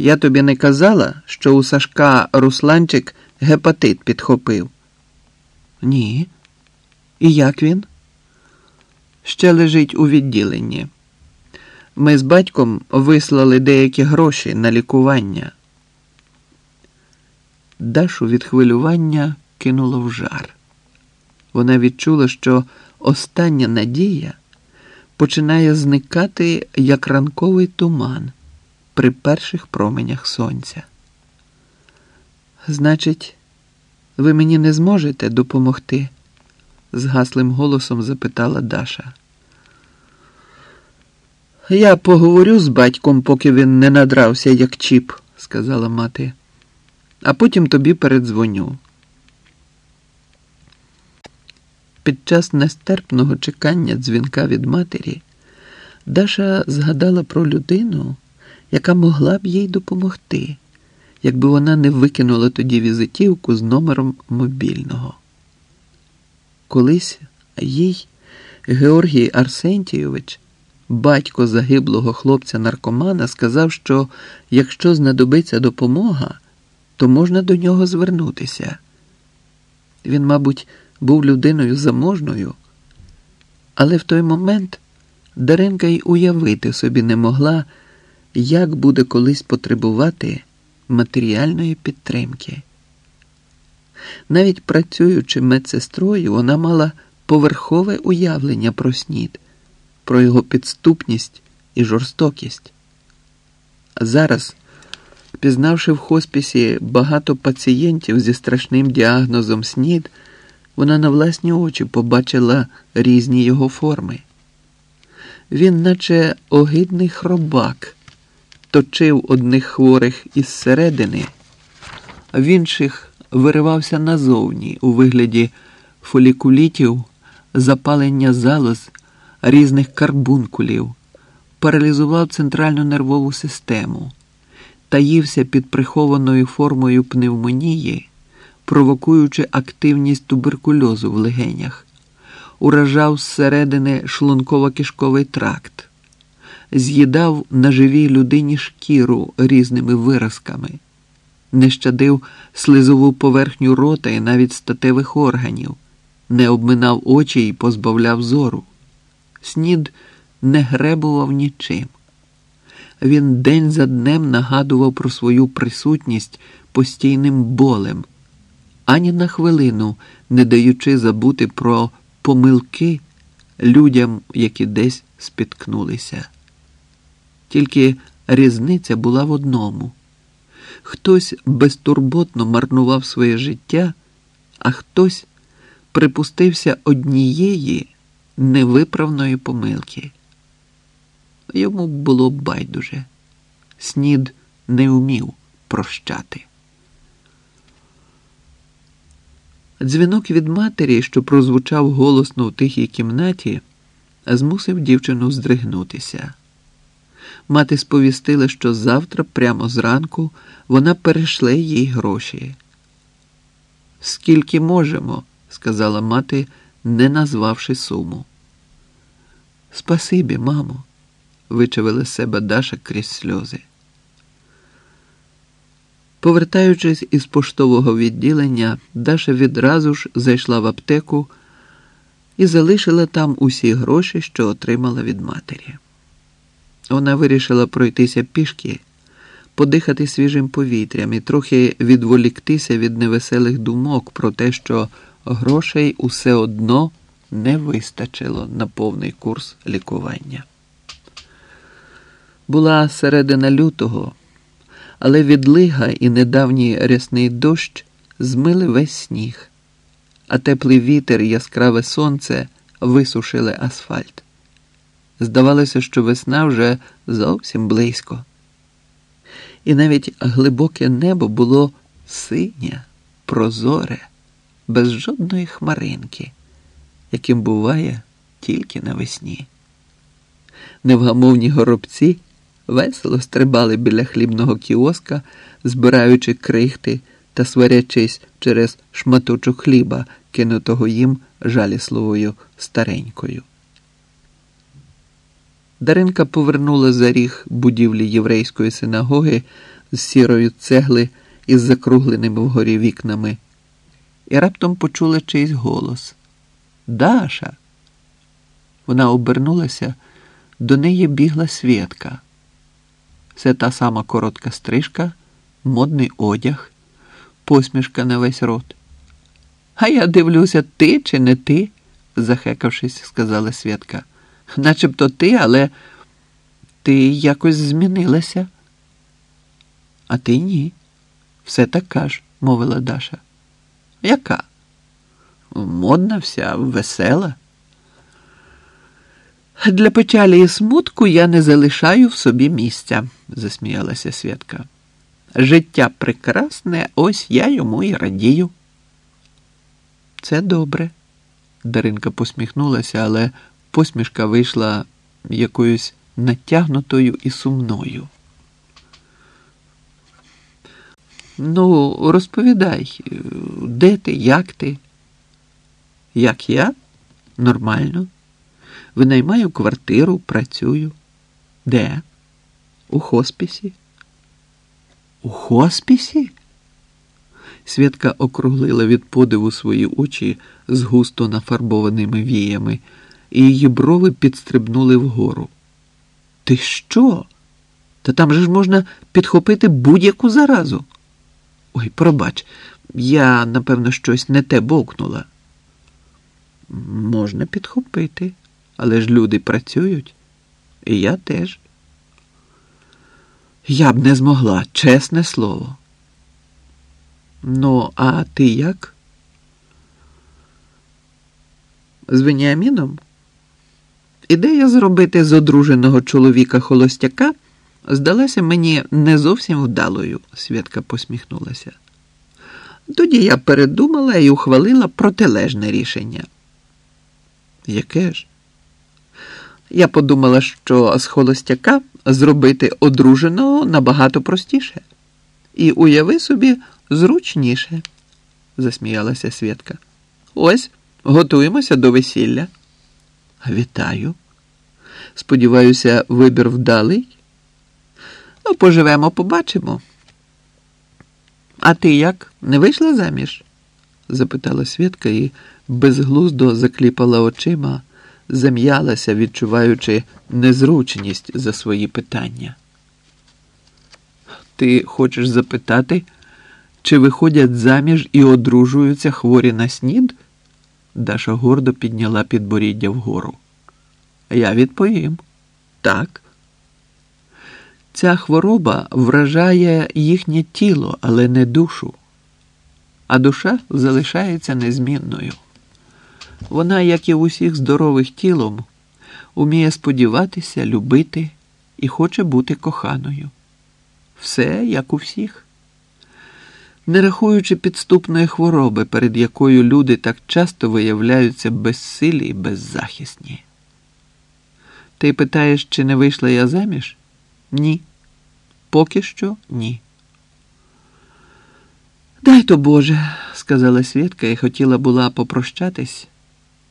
Я тобі не казала, що у Сашка Русланчик гепатит підхопив? Ні. І як він? Ще лежить у відділенні. Ми з батьком вислали деякі гроші на лікування. Дашу від хвилювання кинуло в жар. Вона відчула, що остання надія починає зникати як ранковий туман при перших променях сонця. Значить, ви мені не зможете допомогти? згаслим голосом запитала Даша. Я поговорю з батьком, поки він не надрався, як чіп, сказала мати, а потім тобі передзвоню. Під час нестерпного чекання дзвінка від матері Даша згадала про людину, яка могла б їй допомогти, якби вона не викинула тоді візитівку з номером мобільного. Колись їй Георгій Арсентійович, батько загиблого хлопця-наркомана, сказав, що якщо знадобиться допомога, то можна до нього звернутися. Він, мабуть, був людиною заможною, але в той момент Даренка й уявити собі не могла, як буде колись потребувати матеріальної підтримки. Навіть працюючи медсестрою, вона мала поверхове уявлення про снід, про його підступність і жорстокість. Зараз, пізнавши в хоспісі багато пацієнтів зі страшним діагнозом снід, вона на власні очі побачила різні його форми. Він, наче огидний хробак, точив одних хворих із середини, в інших виривався назовні у вигляді фолікулітів, запалення залоз, різних карбункулів, паралізував центральну нервову систему, таївся під прихованою формою пневмонії, провокуючи активність туберкульозу в легенях, уражав зсередини шлунково-кишковий тракт, з'їдав на живій людині шкіру різними виразками не щадив слизову поверхню рота і навіть статевих органів, не обминав очі і позбавляв зору. Снід не гребував нічим. Він день за днем нагадував про свою присутність постійним болем, ані на хвилину не даючи забути про помилки людям, які десь спіткнулися. Тільки різниця була в одному. Хтось безтурботно марнував своє життя, а хтось припустився однієї невиправної помилки. Йому було байдуже. Снід не вмів прощати. Дзвінок від матері, що прозвучав голосно в тихій кімнаті, змусив дівчину здригнутися. Мати сповістила, що завтра, прямо зранку, вона перешле їй гроші. Скільки можемо, сказала мати, не назвавши суму. Спасибі, мамо, вичавила себе Даша крізь сльози. Повертаючись із поштового відділення, Даша відразу ж зайшла в аптеку і залишила там усі гроші, що отримала від матері. Вона вирішила пройтися пішки, подихати свіжим повітрям і трохи відволіктися від невеселих думок про те, що грошей усе одно не вистачило на повний курс лікування. Була середина лютого, але відлига і недавній рясний дощ змили весь сніг, а теплий вітер і яскраве сонце висушили асфальт. Здавалося, що весна вже зовсім близько. І навіть глибоке небо було синє, прозоре, без жодної хмаринки, яким буває тільки навесні. Невгамовні горобці весело стрибали біля хлібного кіоска, збираючи крихти та сварячись через шматочок хліба, кинутого їм жалісливою старенькою. Даринка повернула за ріг будівлі єврейської синагоги з сірої цегли із закругленими вгорі вікнами, і раптом почула чийсь голос Даша. Вона обернулася, до неї бігла Свєтка. Це та сама коротка стрижка, модний одяг, посмішка на весь рот. А я дивлюся, ти чи не ти, захекавшись, сказала Свєтка. Начебто ти, але ти якось змінилася. А ти ні. Все така ж, мовила Даша. Яка? Модна вся, весела. Для печалі і смутку я не залишаю в собі місця, засміялася Святка. Життя прекрасне, ось я йому і радію. Це добре. Даринка посміхнулася, але посмішка вийшла якоюсь натягнутою і сумною. Ну, розповідай, де ти, як ти? Як я? Нормально. Винаймаю квартиру, працюю. Де? У хоспісі? У хоспісі? Святка округлила від подиву свої очі з густо нафарбованими віями, і її брови підстрибнули вгору. Ти що? Та там же ж можна підхопити будь-яку заразу. Ой, пробач, я, напевно, щось не те бовкнула. Можна підхопити, але ж люди працюють, і я теж. Я б не змогла, чесне слово. Ну, а ти як? З Веніаміном? Ідея зробити з одруженого чоловіка холостяка здалася мені не зовсім вдалою, Святка посміхнулася. Тоді я передумала і ухвалила протилежне рішення. Яке ж? Я подумала, що з холостяка зробити одруженого набагато простіше. І уяви собі зручніше, засміялася Святка. Ось готуємося до весілля. Вітаю. Сподіваюся, вибір вдалий. Ну, поживемо, побачимо. А ти як? Не вийшла заміж? запитала Святка і безглуздо закліпала очима, зам'ялася, відчуваючи незручність за свої питання. Ти хочеш запитати, чи виходять заміж і одружуються хворі на снід? Даша гордо підняла підборіддя вгору. Я відповім так. Ця хвороба вражає їхнє тіло, але не душу, а душа залишається незмінною. Вона, як і усіх здорових тілом, уміє сподіватися, любити і хоче бути коханою. Все як у всіх. Не рахуючи підступної хвороби, перед якою люди так часто виявляються безсилі і беззахисні. Ти питаєш, чи не вийшла я заміж? Ні. Поки що ні. Дай то Боже, сказала Свідка і хотіла була попрощатись,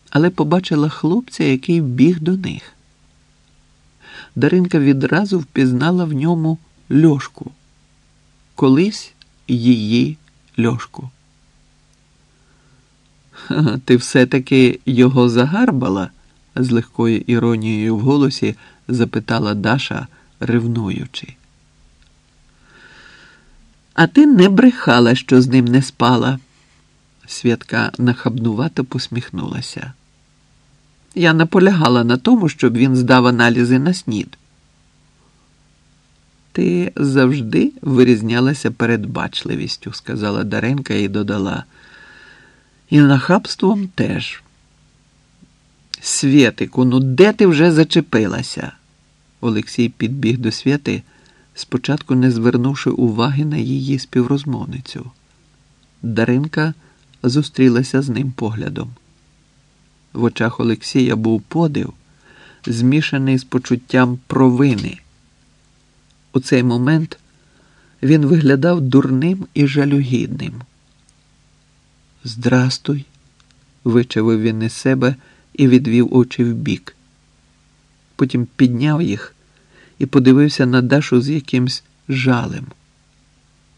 але побачила хлопця, який біг до них. Даринка відразу впізнала в ньому льошку. Колись її льошку. Ти все-таки його загарбала? з легкою іронією в голосі запитала Даша, ревнуючи. А ти не брехала, що з ним не спала. Святка нахабнувато посміхнулася. Я наполягала на тому, щоб він здав аналізи на снід. Ти завжди вирізнялася передбачливістю, сказала Даренка і додала. І нахабством теж. Свєтику, ну де ти вже зачепилася? Олексій підбіг до святи, спочатку не звернувши уваги на її співрозмовницю. Даринка зустрілася з ним поглядом. В очах Олексія був подив, змішаний з почуттям провини. У цей момент він виглядав дурним і жалюгідним. Здрастуй, вичавив він із себе і відвів очі вбік. Потім підняв їх і подивився на Дашу з якимсь жалем.